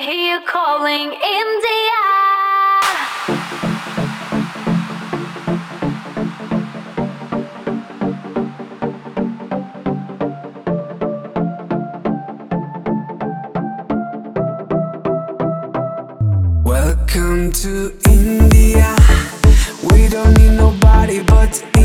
I hear you calling India. Welcome to India. We don't need nobody but India.